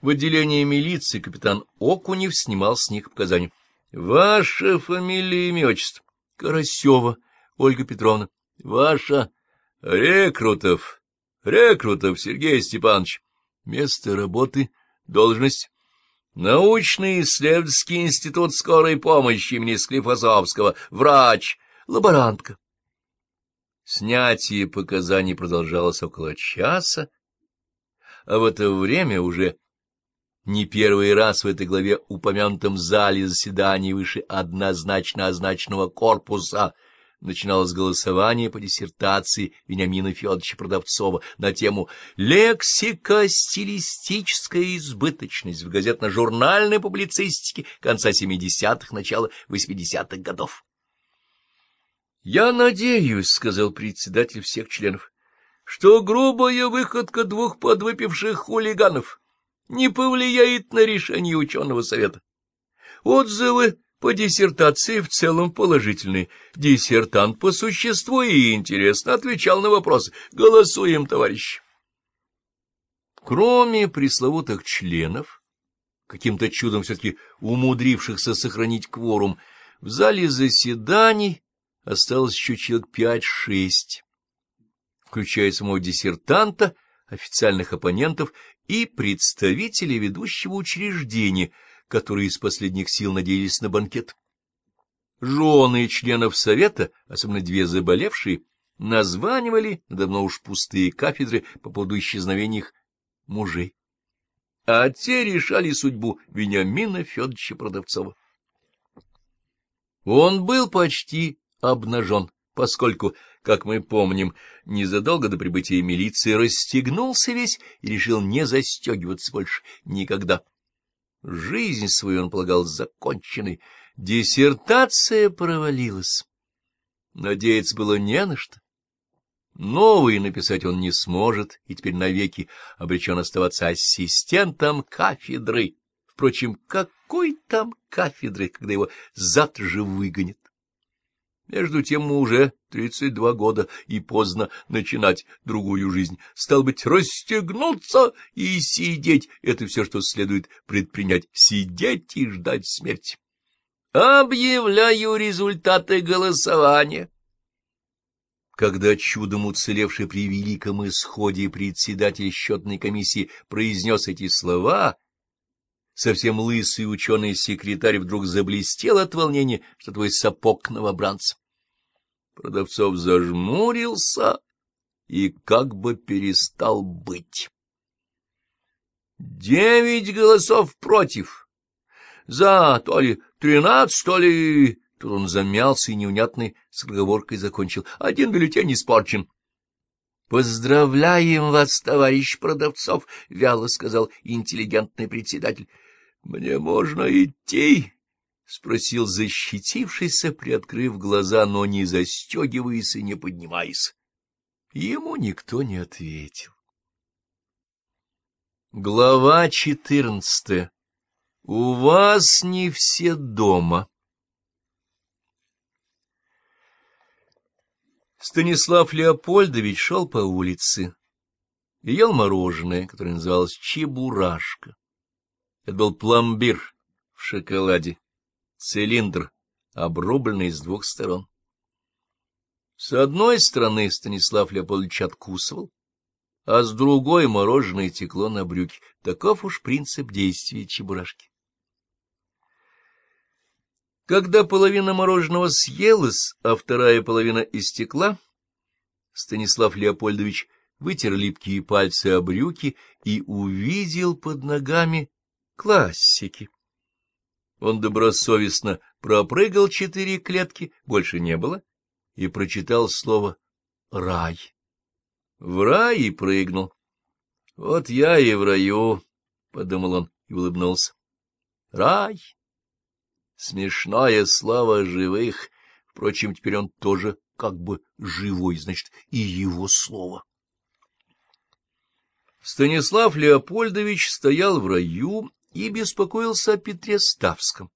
В отделении милиции капитан Окунев снимал с них показания. — Ваша фамилия, имя, отчество? — Карасева Ольга Петровна. — Ваша? — Рекрутов. Рекрутов Сергей Степанович. Место работы, должность. Научный исследовательский институт скорой помощи имени Склифосовского. Врач. Лаборантка. Снятие показаний продолжалось около часа, а в это время уже не первый раз в этой главе упомянутом зале заседаний выше однозначно означенного корпуса — начиналось голосование по диссертации Вениамина Федоровича Продавцова на тему «Лексико-стилистическая избыточность в газетно-журнальной публицистике конца 70-х, начала 80-х годов». «Я надеюсь», — сказал председатель всех членов, — «что грубая выходка двух подвыпивших хулиганов не повлияет на решение ученого совета. Отзывы по диссертации в целом положительный. Диссертант по существу и интересно отвечал на вопросы. Голосуем, товарищи. Кроме пресловутых членов, каким-то чудом все-таки умудрившихся сохранить кворум, в зале заседаний осталось еще человек пять-шесть, включая самого диссертанта, официальных оппонентов и представителей ведущего учреждения — которые из последних сил надеялись на банкет. Жены членов совета, особенно две заболевшие, названивали на давно уж пустые кафедры по поводу исчезновения их мужей. А те решали судьбу Вениамина Федоровича Продавцова. Он был почти обнажен, поскольку, как мы помним, незадолго до прибытия милиции расстегнулся весь и решил не застегиваться больше никогда. Жизнь свою он полагал законченной. Диссертация провалилась. Надеяться было не на что. Новый написать он не сможет, и теперь навеки обречен оставаться ассистентом кафедры. Впрочем, какой там кафедры, когда его завтра же выгонят? Между тем ему уже тридцать два года, и поздно начинать другую жизнь. Стал быть, расстегнуться и сидеть — это все, что следует предпринять. Сидеть и ждать смерти. Объявляю результаты голосования. Когда чудом уцелевший при великом исходе председатель счетной комиссии произнес эти слова, совсем лысый ученый-секретарь вдруг заблестел от волнения, что твой сапог новобранца. Продавцов зажмурился и как бы перестал быть. Девять голосов против. За то ли тринадцать, то ли... Тут он замялся и неунятной скороговоркой закончил. Один бюллетень испорчен. — Поздравляем вас, товарищ Продавцов, — вяло сказал интеллигентный председатель. — Мне можно идти? — спросил защитившийся, приоткрыв глаза, но не застегиваясь и не поднимаясь. Ему никто не ответил. Глава четырнадцатая. У вас не все дома. Станислав Леопольдович шел по улице и ел мороженое, которое называлось чебурашка. Это был пломбир в шоколаде цилиндр, обрубленный с двух сторон. С одной стороны Станислав Леопольдович откусывал, а с другой мороженое текло на брюки. Таков уж принцип действия чебурашки. Когда половина мороженого съелась, а вторая половина истекла, Станислав Леопольдович вытер липкие пальцы о брюки и увидел под ногами классики. Он добросовестно пропрыгал четыре клетки, больше не было, и прочитал слово «рай». В рай и прыгнул. «Вот я и в раю», — подумал он и улыбнулся. «Рай! Смешное слово живых. Впрочем, теперь он тоже как бы живой, значит, и его слово». Станислав Леопольдович стоял в раю и беспокоился о Петре Ставском.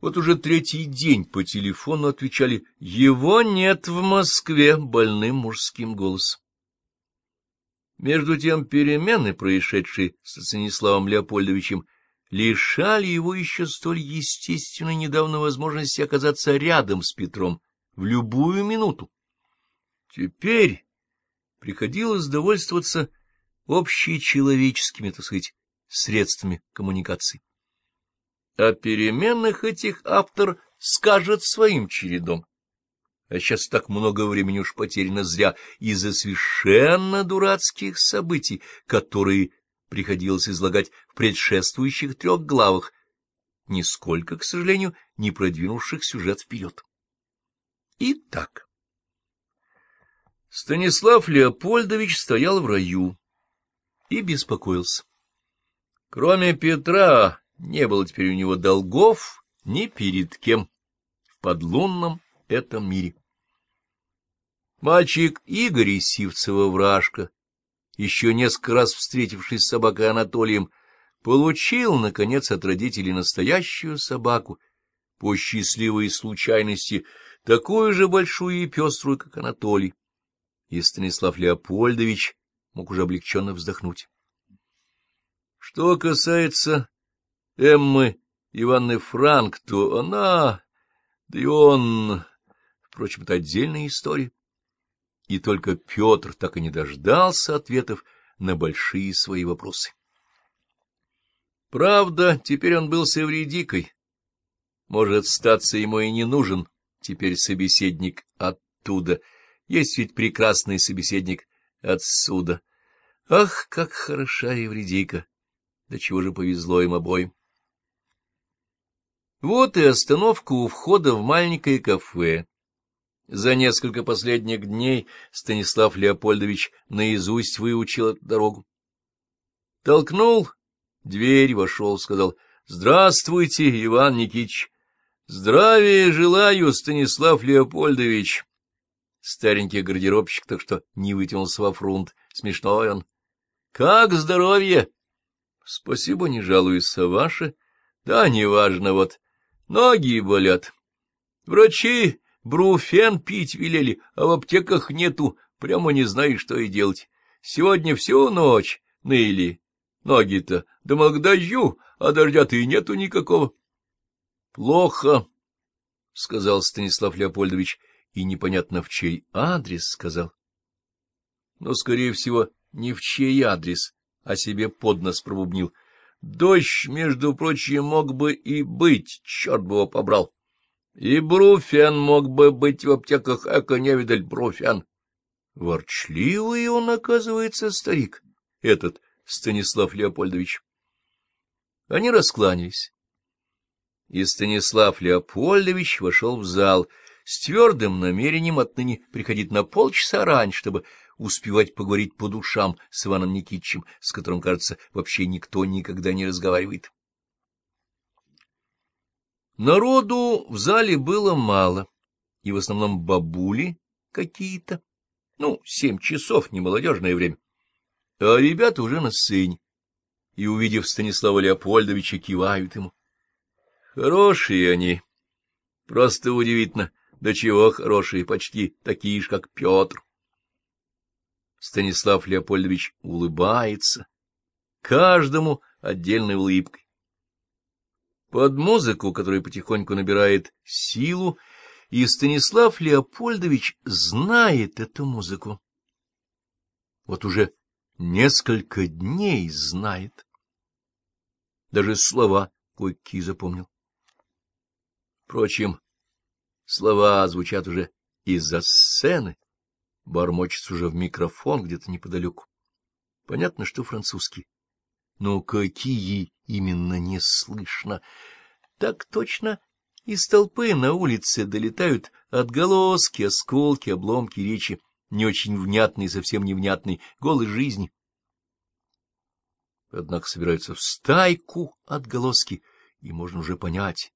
Вот уже третий день по телефону отвечали «Его нет в Москве» больным мужским голосом. Между тем перемены, происшедшие с Станиславом Леопольдовичем, лишали его еще столь естественной недавно возможности оказаться рядом с Петром в любую минуту. Теперь приходилось довольствоваться общечеловеческими, так сказать, средствами коммуникации. О переменах этих автор скажет своим чередом. А сейчас так много времени уж потеряно зря из-за совершенно дурацких событий, которые приходилось излагать в предшествующих трех главах, нисколько, к сожалению, не продвинувших сюжет вперед. Итак, Станислав Леопольдович стоял в раю и беспокоился. Кроме Петра не было теперь у него долгов ни перед кем в подлунном этом мире. Мальчик Игорь из Сивцева-Вражка, еще несколько раз встретившись с собакой Анатолием, получил, наконец, от родителей настоящую собаку, по счастливой случайности, такую же большую и пеструю, как Анатолий. И Станислав Леопольдович мог уже облегченно вздохнуть. Что касается Эммы Ивановны Франк, то она, да и он, впрочем, это отдельная история. И только Петр так и не дождался ответов на большие свои вопросы. Правда, теперь он был с Эвредикой. Может, статься ему и не нужен теперь собеседник оттуда. Есть ведь прекрасный собеседник отсюда. Ах, как хороша Евредика! Да чего же повезло им обоим! Вот и остановка у входа в маленькое кафе. За несколько последних дней Станислав Леопольдович наизусть выучил эту дорогу. Толкнул дверь, вошел, сказал «Здравствуйте, Иван Никитич!» «Здравия желаю, Станислав Леопольдович!» Старенький гардеробщик так что не вытянулся во фрунт. Смешной он. — Как здоровье? — Спасибо, не жалуюсь, а ваше? — Да, неважно, вот. Ноги болят. Врачи бруфен пить велели, а в аптеках нету, прямо не знаю, что и делать. Сегодня всю ночь ныли. Ноги-то, да мог дождю, а дождя-то и нету никакого. — Плохо, — сказал Станислав Леопольдович и непонятно в чей адрес сказал. Но, скорее всего, не в чей адрес, а себе под нос пробубнил. Дождь, между прочим, мог бы и быть, черт бы его побрал. И Бруфен мог бы быть в аптеках, эко не видаль Бруфен. Ворчливый он, оказывается, старик, этот Станислав Леопольдович. Они раскланялись. И Станислав Леопольдович вошел в зал — с твердым намерением отныне приходить на полчаса раньше, чтобы успевать поговорить по душам с Иваном Никитичем, с которым, кажется, вообще никто никогда не разговаривает. Народу в зале было мало, и в основном бабули какие-то. Ну, семь часов, не молодежное время. А ребята уже на сцене, и, увидев Станислава Леопольдовича, кивают ему. Хорошие они, просто удивительно. Да чего хорошие, почти такие же, как Петр. Станислав Леопольдович улыбается, каждому отдельной улыбкой. Под музыку, которая потихоньку набирает силу, и Станислав Леопольдович знает эту музыку. Вот уже несколько дней знает. Даже слова кое-какие запомнил. Впрочем, Слова звучат уже из-за сцены, бормочется уже в микрофон где-то неподалеку. Понятно, что французский. Но какие именно не слышно. Так точно из толпы на улице долетают отголоски, осколки, обломки речи, не очень внятной, совсем невнятной, голой жизни. Однако собираются в стайку отголоски, и можно уже понять.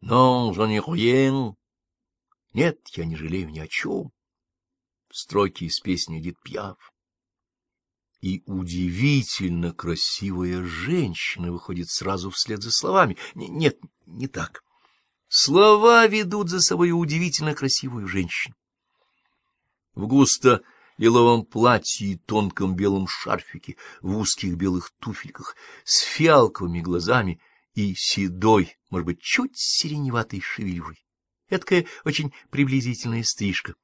«Non, j'en ai rien, нет, я не жалею ни о чем. Строки из песни Эдит Пьяв. И удивительно красивая женщина выходит сразу вслед за словами. Нет, не так. Слова ведут за собой удивительно красивую женщину. В густо лиловом платье и тонком белом шарфике, в узких белых туфельках, с фиалковыми глазами и седой, может быть, чуть сиреневатой шевелюрой. Эдакая очень приблизительная стрижка.